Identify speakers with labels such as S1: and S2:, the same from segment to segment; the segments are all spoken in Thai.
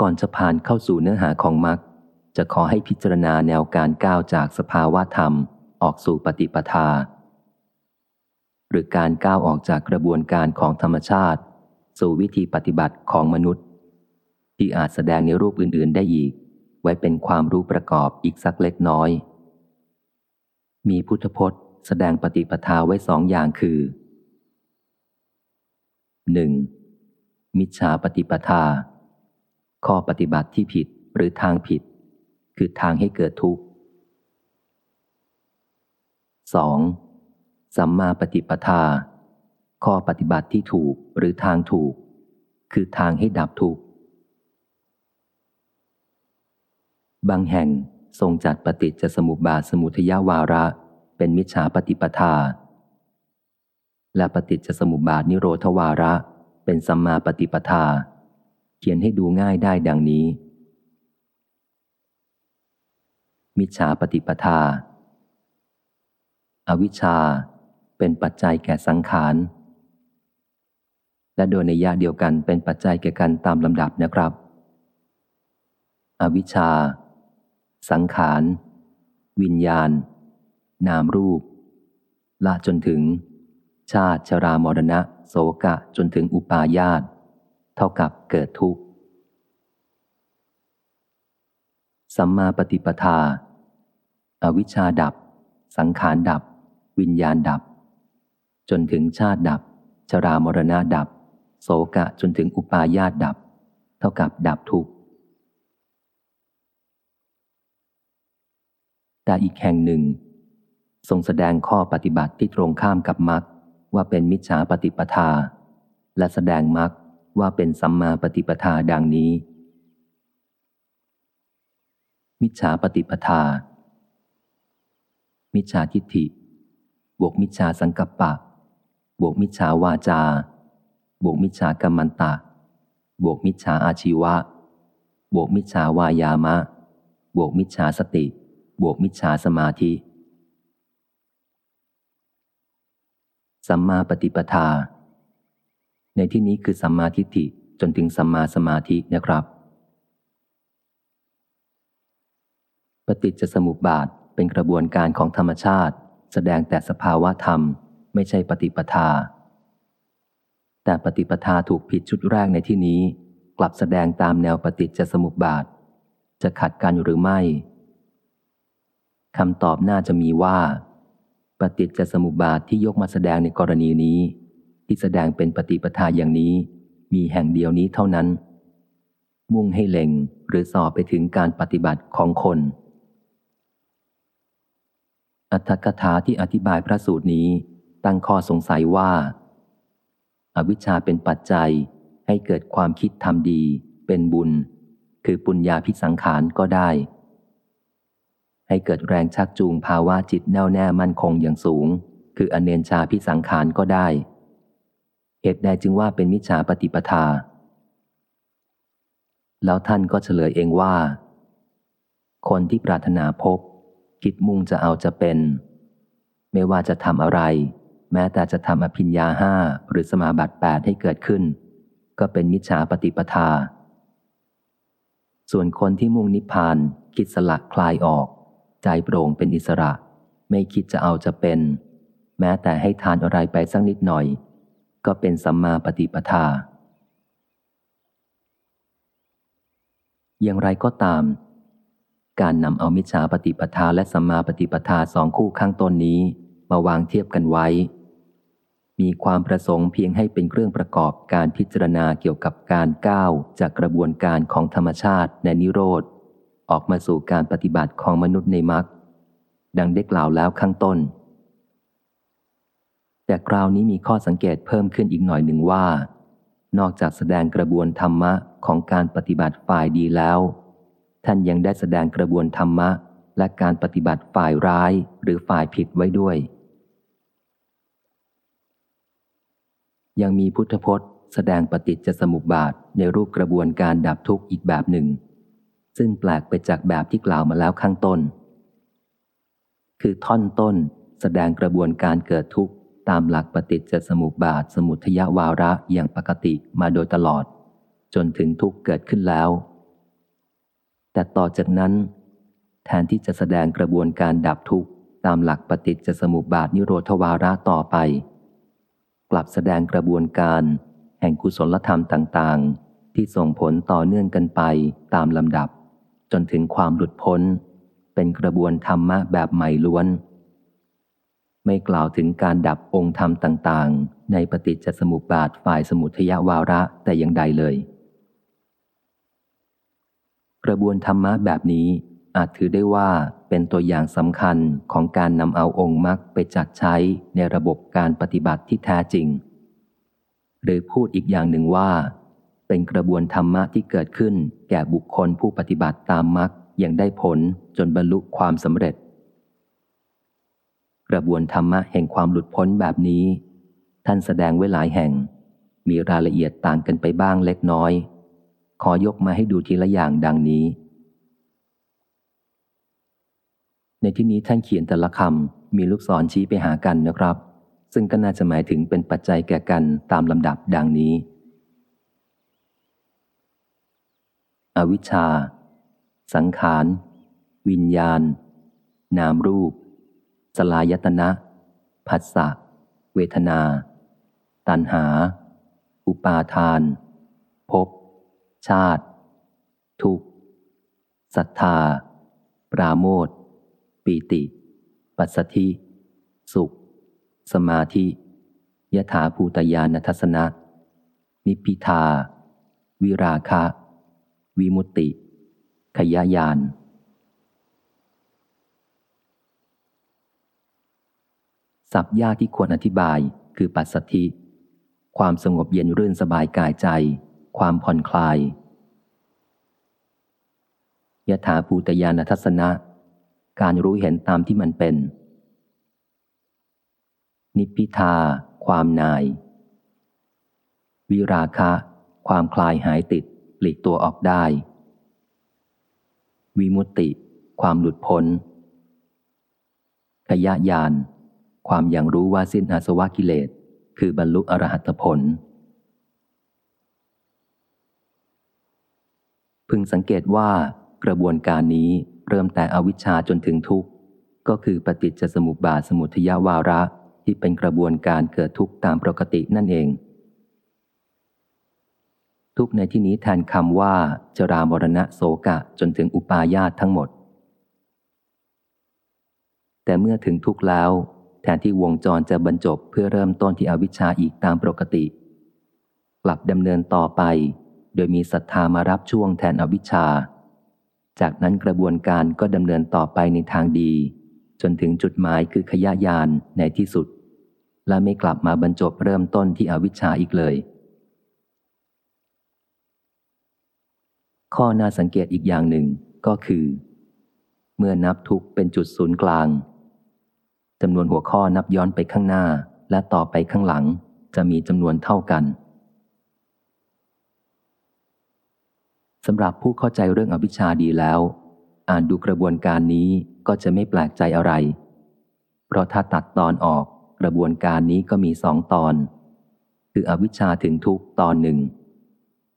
S1: ก่อนจะผ่านเข้าสู่เนื้อหาของมรรคจะขอให้พิจารณาแนวการก้าวจากสภาวะธรรม ออกสู่ปฏิปทา หรือการก้าวออกจากกระบวนการของธรรมชาติ สู่วิธีปฏิบัติของมนุษย์ ที่อาจแสดงในรูปอื่น ๆ ได้อีก ไว้เป็นความรู้ประกอบอีกสักเล็กน้อย มีพุทธพจน์แสดงปฏิปทาไว้สองอย่างคือ 1. มิจฉาปฏิปทา ข้อปฏิบัติที่ผิดหรือทางผิด คือทางให้เกิดทุกข์ 2. สัมมาปฏิปทา ข้อปฏิบัติที่ถูกหรือทางถูก คือทางให้ดับทุกข์ บางแห่งทรงจัดปฏิจจสมุปบาทสมุทยาวาระ เป็นมิจฉาปฏิปทา และปฏิจจสมุปบาทนิโรธวาระ เป็นสัมมาปฏิปทา เขียนให้ดูง่ายได้ดังนี้ มิจฉาปฏิปทาอวิชชาเป็นปัจจัยแก่สังขาร และโดยในยะเดียวกันเป็นปัจจัยแก่กันตามลำดับนะครับ อวิชชา สังขาร วิญญาณ นามรูป ละจนถึง ชาติชรามรณะ โสกะจนถึงอุปาญาต ท่ากับเกิดทุกข์ สัมมาปฏิปทาอวิชชาดับ สังขารดับ วิญญาณดับ จนถึงชาติดับ ชรามรณะดับ โสกะจนถึงอุปาญาตดับ เท่ากับดับทุกข์แต่อีกแห่งหนึ่ง ทรงแสดงข้อปฏิบัติที่ตรงข้ามกับมรรคว่าเป็นมิจฉาปฏิปทา และแสดงมรรค ว่าเป็นสัมมาปฏิปทาดังนี้ มิจฉาปฏิปทา มิจฉาทิฏฐิ บวกมิจฉาสังกัปปะ บวกมิจฉาวาจา บวกมิจฉากรรมันตะ บวกมิจฉาอาชีวะ บวกมิจฉาวายามะ บวกมิจฉาสติ บวกมิจฉาสมาธิ สัมมาปฏิปทา ในที่นี้คือสัมมาทิฏฐิจนถึงสัมมาสมาธินะครับ ปฏิจจสมุปบาทเป็นกระบวนการของธรรมชาติ แสดงแต่สภาวะธรรม ไม่ใช่ปฏิปทา แต่ปฏิปทาถูกผิดชุดแรกในที่นี้ กลับแสดงตามแนวปฏิจจสมุปบาท จะขัดกันหรือไม่คำตอบน่าจะมีว่า ปฏิจจสมุปบาทที่ยกมาแสดงในกรณีนี้ ที่แสดงเป็นปฏิปทาอย่างนี้ มีแห่งเดียวนี้เท่านั้น มุ่งให้เล็งหรือสอบไปถึงการปฏิบัติของคน อัตถกถาที่อธิบายพระสูตรนี้ตั้งข้อสงสัยว่าอาวิชชาเป็นปัจจัยให้เกิดความคิดทำดี เป็นบุญ คือปุญญาพิสังขารก็ได้ ให้เกิดแรงชักจูงภาวะจิตแน่วแน่มั่นคงอย่างสูง คืออเนนชาพิสังขารก็ได้ เหตุใดจึงว่าเป็นมิจฉาปฏิปทา แล้วท่านก็เฉลยเองว่า คนที่ปรารถนาพบ คิดมุ่งจะเอาจะเป็น ไม่ว่าจะทำอะไร แม้แต่จะทำอภิญญาห้าหรือสมาบัติแปดให้เกิดขึ้น ก็เป็นมิจฉาปฏิปทา ส่วนคนที่มุ่งนิพพานคิดสลักคลายออก ใจโปร่งเป็นอิสระ ไม่คิดจะเอาจะเป็น แม้แต่ให้ทานอะไรไปสักนิดหน่อย ก็เป็นสัมมาปฏิปทา อย่างไรก็ตาม การนำเอามิจฉาปฏิปทาและสัมมาปฏิปทาสองคู่ข้างต้นนี้มาวางเทียบกันไว้ มีความประสงค์เพียงให้เป็นเครื่องประกอบการพิจารณาเกี่ยวกับการก้าวจากกระบวนการของธรรมชาติในนิโรธ ออกมาสู่การปฏิบัติของมนุษย์ในมรรคดังได้กล่าวแล้วข้างต้น แต่คราวนี้มีข้อสังเกตเพิ่มขึ้นอีกหน่อยหนึ่งว่า นอกจากแสดงกระบวนธรรมะของการปฏิบัติฝ่ายดีแล้ว ท่านยังได้แสดงกระบวนธรรมะ และการปฏิบัติฝ่ายร้ายหรือฝ่ายผิดไว้ด้วย ยังมีพุทธพจน์ แสดงปฏิจจสมุปบาทในรูปกระบวนการดับทุกข์อีกแบบหนึ่ง ซึ่งแปลกไปจากแบบที่กล่าวมาแล้วข้างต้น คือท่อนต้น แสดงกระบวนการเกิดทุกข์ ตามหลักปฏิจจสมุปบาทสมุทยวาระอย่างปกติมาโดยตลอด จนถึงทุกเกิดขึ้นแล้ว แต่ต่อจากนั้น แทนที่จะแสดงกระบวนการดับทุกข์ตามหลักปฏิจจสมุปบาทนิโรธวาระต่อไป กลับแสดงกระบวนการแห่งกุศลธรรมต่าง ๆ ที่ส่งผลต่อเนื่องกันไปตามลำดับ จนถึงความหลุดพ้น เป็นกระบวนธรรมะแบบใหม่ล้วน ไม่กล่าวถึงการดับองค์ธรรมต่าง ๆ ในปฏิจจสมุปบาทฝ่ายสมุทยวาระแต่อย่างใดเลย กระบวนธรรมะแบบนี้อาจถือได้ว่าเป็นตัวอย่างสำคัญของการนำเอาองค์มรรคไปจัดใช้ในระบบการปฏิบัติที่แท้จริง หรือพูดอีกอย่างหนึ่งว่า เป็นกระบวนธรรมะที่เกิดขึ้นแก่บุคคลผู้ปฏิบัติตามมรรคอย่างได้ผลจนบรรลุความสำเร็จ กระบวนธรรมะแห่งความหลุดพ้นแบบนี้ ท่านแสดงไว้หลายแห่ง มีรายละเอียดต่างกันไปบ้างเล็กน้อย ขอยกมาให้ดูทีละอย่างดังนี้ ในที่นี้ท่านเขียนแต่ละคำมีลูกศรชี้ไปหากันนะครับ ซึ่งก็น่าจะหมายถึงเป็นปัจจัยแก่กันตามลำดับดังนี้ อวิชชา สังขาร วิญญาณ นามรูป สลายตนะ ผัสสะ เวทนา ตัณหา อุปาทาน ภพ ชาติ ทุกศรัทธา ปราโมทปีติ ปัสสธิ สุข สมาธิ ยถาภูตยานทัศนะ นิพิทา วิราคะ วิมุตติ ขยายาน สับยากที่ควรอธิบายคือปัสสธิ ความสงบเย็นรื่นสบายกายใจ ความผ่อนคลายยถาภูตยานทัศนะ การรู้เห็นตามที่มันเป็น นิพิทา ความนาย วิราคะ ความคลายหายติด หลีกตัวออกได้ วิมุตติ ความหลุดพ้นขยะยาน ความอย่างรู้ว่าสิ้นอาสวะกิเลส คือบรรลุอรหัตผล พึงสังเกตว่ากระบวนการนี้เริ่มแต่อวิชชาจนถึงทุกข์ ก็คือปฏิจจสมุปบาทสมุทยาวาระที่เป็นกระบวนการเกิดทุกข์ตามปกตินั่นเอง ทุกในที่นี้แทนคำว่าจรามรณะโสกะจนถึงอุปาญาตทั้งหมด แต่เมื่อถึงทุกข์แล้ว แทนที่วงจรจะบรรจบเพื่อเริ่มต้นที่อวิชชาอีกตามปกติ กลับดำเนินต่อไป โดยมีศรัทธามารับช่วงแทนอวิชชา จากนั้นกระบวนการก็ดำเนินต่อไปในทางดี จนถึงจุดหมายคือขยะยานในที่สุด และไม่กลับมาบรรจบเริ่มต้นที่อวิชชาอีกเลย ข้อน่าสังเกตอีกอย่างหนึ่งก็คือ เมื่อนับทุกเป็นจุดศูนย์กลาง จำนวนหัวข้อนับย้อนไปข้างหน้าและต่อไปข้างหลัง จะมีจำนวนเท่ากันสำหรับผู้เข้าใจเรื่องอวิชชาดีแล้ว อ่านดูกระบวนการนี้ก็จะไม่แปลกใจอะไร เพราะถ้าตัดตอนออกกระบวนการนี้ก็มีสองตอน คืออวิชชาถึงทุกตอนหนึ่ง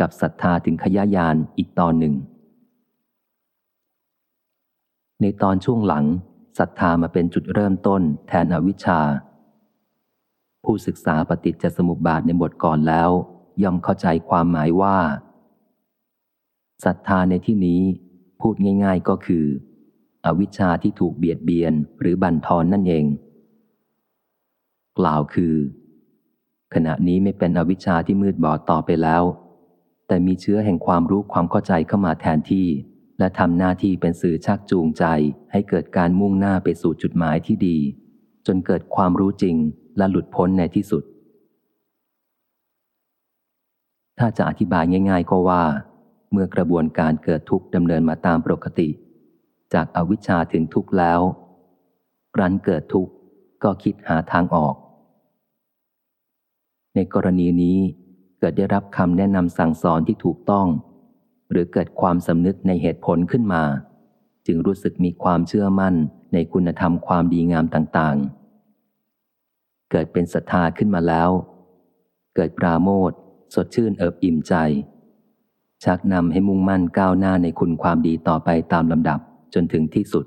S1: กับศรัทธาถึงขยายานอีกตอนหนึ่ง ในตอนช่วงหลัง ศรัทธามาเป็นจุดเริ่มต้นแทนอวิชชา ผู้ศึกษาปฏิจจสมุปบาทในบทก่อนแล้ว ย่อมเข้าใจความหมายว่าศรัทธาในที่นี้พูดง่ายๆก็คือ อวิชชาที่ถูกเบียดเบียนหรือบั่นทอนนั่นเอง กล่าวคือ ขณะนี้ไม่เป็นอวิชชาที่มืดบอดต่อไปแล้ว แต่มีเชื้อแห่งความรู้ความเข้าใจเข้ามาแทนที่ และทำหน้าที่เป็นสื่อชักจูงใจให้เกิดการมุ่งหน้าไปสู่จุดหมายที่ดี จนเกิดความรู้จริงและหลุดพ้นในที่สุด ถ้าจะอธิบายง่าย ๆ ก็ว่า เมื่อกระบวนการเกิดทุกข์ดำเนินมาตามปกติ จากอาวิชชาถึงทุกข์แล้วรันเกิดทุกข์ก็คิดหาทางออก ในกรณีนี้เกิดได้รับคำแนะนำสั่งสอนที่ถูกต้อง หรือเกิดความสำนึกในเหตุผลขึ้นมา จึงรู้สึกมีความเชื่อมั่นในคุณธรรมความดีงามต่างๆ เกิดเป็นศรัทธาขึ้นมาแล้ว เกิดปราโมทสดชื่นเอิบอิ่มใจ ชักนำให้มุ่งมั่นก้าวหน้าในคุณความดีต่อไปตามลำดับจนถึงที่สุด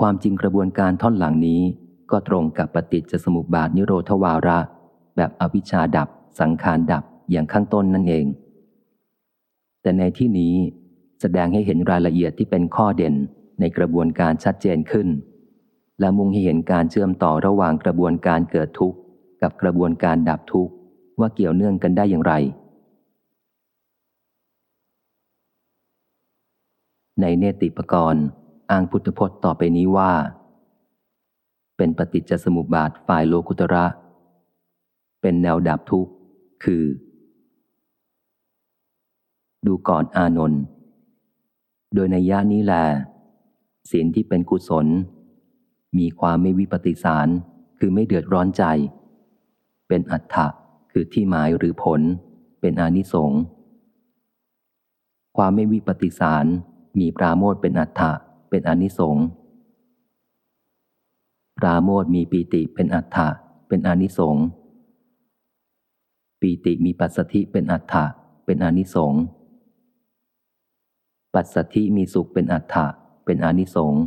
S1: ความจริงกระบวนการท่อนหลังนี้ก็ตรงกับปฏิจจสมุปบาทนิโรธวาระ แบบอวิชชาดับสังขารดับ อย่างข้างต้นนั่นเอง แต่ในที่นี้แสดงให้เห็นรายละเอียดที่เป็นข้อเด่นในกระบวนการชัดเจนขึ้น และมุ่งให้เห็นการเชื่อมต่อระหว่างกระบวนการเกิดทุกข์กับกระบวนการดับทุกข์ว่าเกี่ยวเนื่องกันได้อย่างไร ในเนติปกรณ์อ้างพุทธพจน์ต่อไปนี้ว่า เป็นปฏิจจสมุปบาทฝ่ายโลกุตระ เป็นแนวดับทุกข์ คือ ดูก่อนอานนท์โดยในย่านี้แลศีลที่เป็นกุศล มีความไม่วิปฏิสารคือไม่เดือดร้อนใจ เป็นอัตถะคือที่หมายหรือผล เป็นอนิสงส์ความไม่วิปฏิสารมีปราโมทเป็นอัตถะเป็นอนิสงส์ปราโมทมีปีติเป็นอัตถะเป็นอนิสงส์ปีติมีปัสสธิเป็นอัตถะเป็นอนิสงส์ ปัสสธิมีสุขเป็นอัตถะเป็นอนิสงส์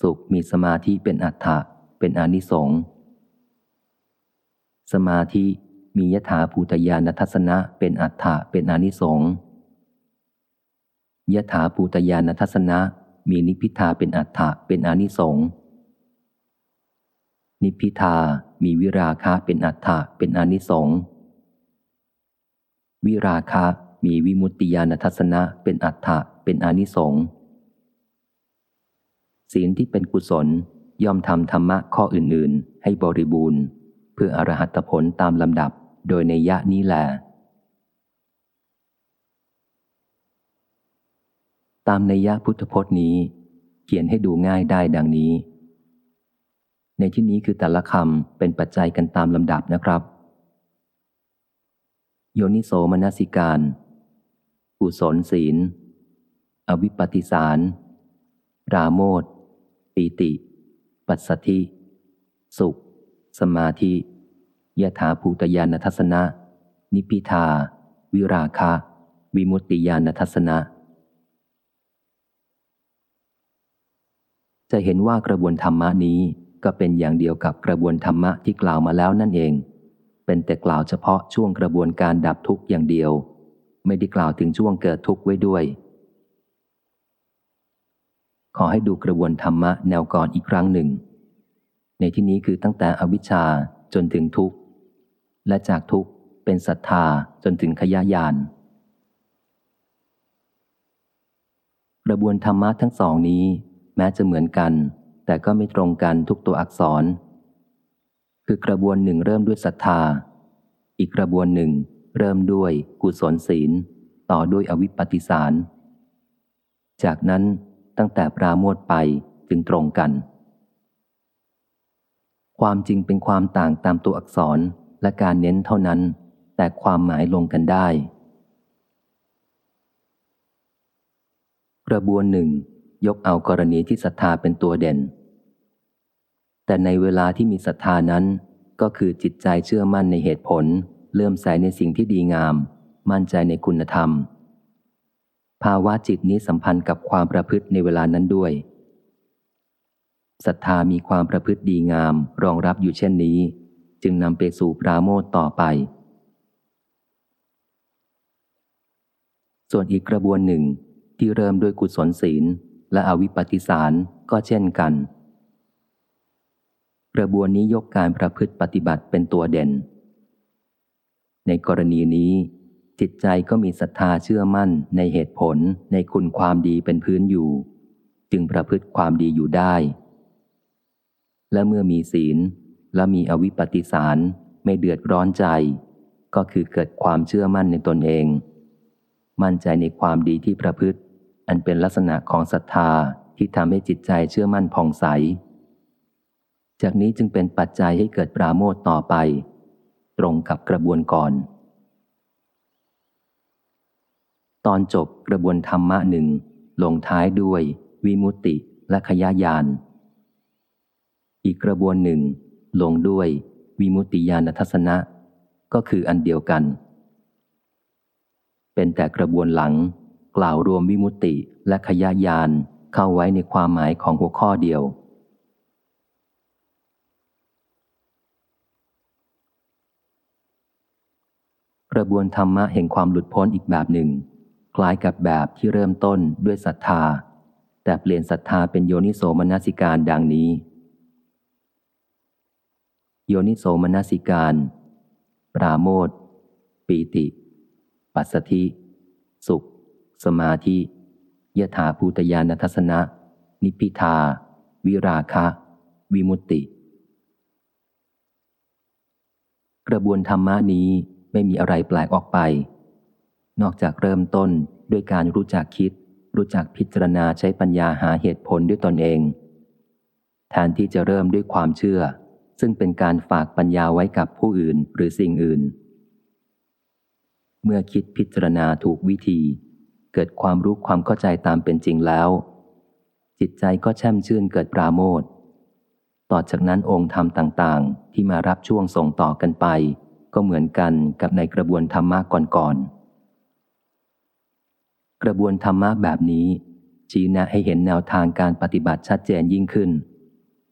S1: สุขมีสมาธิเป็นอัตถะเป็นอนิสงส์สมาธิมียถาภูตยานทัศนะเป็นอัตถะเป็นอนิสงส์ยถาภูตยานทัศนะมีนิพิทาเป็นอัตถะเป็นอนิสงส์นิพิทามีวิราคะเป็นอัตถะเป็นอนิสงส์วิราคะ มีวิมุตติยานทัศนะเป็นอัตถะเป็นอนิสงส์ศีลที่เป็นกุศลย่อมทำธรรมะข้ออื่น ๆ ให้บริบูรณ์ เพื่ออรหัตผลตามลำดับโดยในยะนี้แหละตามในยะพุทธพจน์นี้ เขียนให้ดูง่ายได้ดังนี้ ในที่นี้คือแต่ละคำเป็นปัจจัยกันตามลำดับนะครับ โยนิโสมนสิการ กุศลศีล อวิปปิสาร ราโมทปีติ ปัสสธิ สุข สมาธิยถาภูตยานทัศนะ นิพิทา วิราคะ วิมุตติยานทัศนะ จะเห็นว่ากระบวนธรรมะนี้ก็เป็นอย่างเดียวกับกระบวนธรรมะที่กล่าวมาแล้วนั่นเอง เป็นแต่กล่าวเฉพาะช่วงกระบวนการดับทุกข์อย่างเดียว ไม่ได้กล่าวถึงช่วงเกิดทุกข์ไว้ด้วย ขอให้ดูกระบวนธรรมะแนวก่อนอีกครั้งหนึ่ง ในที่นี้คือตั้งแต่อวิชชาจนถึงทุกข์ และจากทุกข์เป็นศรัทธาจนถึงขยายาน กระบวนธรรมะทั้งสองนี้ แม้จะเหมือนกัน แต่ก็ไม่ตรงกันทุกตัวอักษร คือกระบวนหนึ่งเริ่มด้วยศรัทธา อีกกระบวนหนึ่ง เริ่มด้วยกุศลศีล ต่อด้วยอวิปปิสาร จากนั้นตั้งแต่ปราโมทไปจึงตรงกัน ความจริงเป็นความต่างตามตัวอักษรและการเน้นเท่านั้น แต่ความหมายลงกันได้ กระบวนหนึ่งยกเอากรณีที่ศรัทธาเป็นตัวเด่น แต่ในเวลาที่มีศรัทธานั้นก็คือจิตใจเชื่อมั่นในเหตุผล เลื่อมใสในสิ่งที่ดีงาม มั่นใจในคุณธรรม ภาวะจิตนี้สัมพันธ์กับความประพฤติในเวลานั้นด้วยศรัทธามีความประพฤติดีงาม รองรับอยู่เช่นนี้ จึงนำไปสู่ปราโมทต่อไป ส่วนอีกกระบวนหนึ่งที่เริ่มด้วยกุศลศีล และอวิปปิสารก็เช่นกัน กระบวนนี้ยกการประพฤติปฏิบัติเป็นตัวเด่น ในกรณีนี้ จิตใจก็มีศรัทธาเชื่อมั่นในเหตุผลในคุณความดีเป็นพื้นอยู่ จึงประพฤติความดีอยู่ได้ และเมื่อมีศีลและมีอวิปปิสารไม่เดือดร้อนใจ ก็คือเกิดความเชื่อมั่นในตนเอง มั่นใจในความดีที่ประพฤติ อันเป็นลักษณะของศรัทธาที่ทำให้จิตใจเชื่อมั่นผ่องใส จากนี้จึงเป็นปัจจัยให้เกิดปราโมทต่อไป ตรงกับกระบวนก่อน ตอนจบกระบวนธรรมะหนึ่งลงท้ายด้วยวิมุตติและขยายาน อีกกระบวนหนึ่งลงด้วยวิมุตติญาณทัศนะ ก็คืออันเดียวกัน เป็นแต่กระบวนหลังกล่าวรวมวิมุตติและขยายานเข้าไว้ในความหมายของหัวข้อเดียว กระบวนธรรมะแห่งความหลุดพ้นอีกแบบหนึ่ง คล้ายกับแบบที่เริ่มต้นด้วยศรัทธา แต่เปลี่ยนศรัทธาเป็นโยนิโสมนสิการดังนี้ โยนิโสมนสิการ ปราโมทปีติ ปัสสธิ สุข สมาธิยถาภูตยานทัศนะ นิพพิทา วิราคะ วิมุตติ กระบวนธรรมะนี้ ไม่มีอะไรแปลกออกไป นอกจากเริ่มต้นด้วยการรู้จักคิด รู้จักพิจารณาใช้ปัญญาหาเหตุผลด้วยตนเอง แทนที่จะเริ่มด้วยความเชื่อ ซึ่งเป็นการฝากปัญญาไว้กับผู้อื่นหรือสิ่งอื่น เมื่อคิดพิจารณาถูกวิธี เกิดความรู้ความเข้าใจตามเป็นจริงแล้ว จิตใจก็แช่มชื่นเกิดปราโมทต่อจากนั้นองค์ธรรมต่าง ๆ ที่มารับช่วงส่งต่อกันไป ก็เหมือนกันกับในกระบวนธรรมะก่อนๆ กระบวนธรรมะแบบนี้ ชี้แนะให้เห็นแนวทางการปฏิบัติชัดเจนยิ่งขึ้น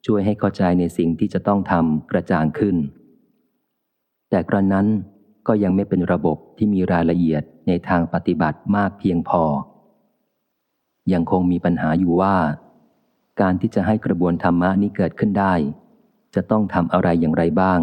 S1: ช่วยให้เข้าใจในสิ่งที่จะต้องทำกระจ่างขึ้น แต่กระนั้นก็ยังไม่เป็นระบบที่มีรายละเอียดในทางปฏิบัติมากเพียงพอ ยังคงมีปัญหาอยู่ว่า การที่จะให้กระบวนธรรมะนี้เกิดขึ้นได้ จะต้องทำอะไรอย่างไรบ้าง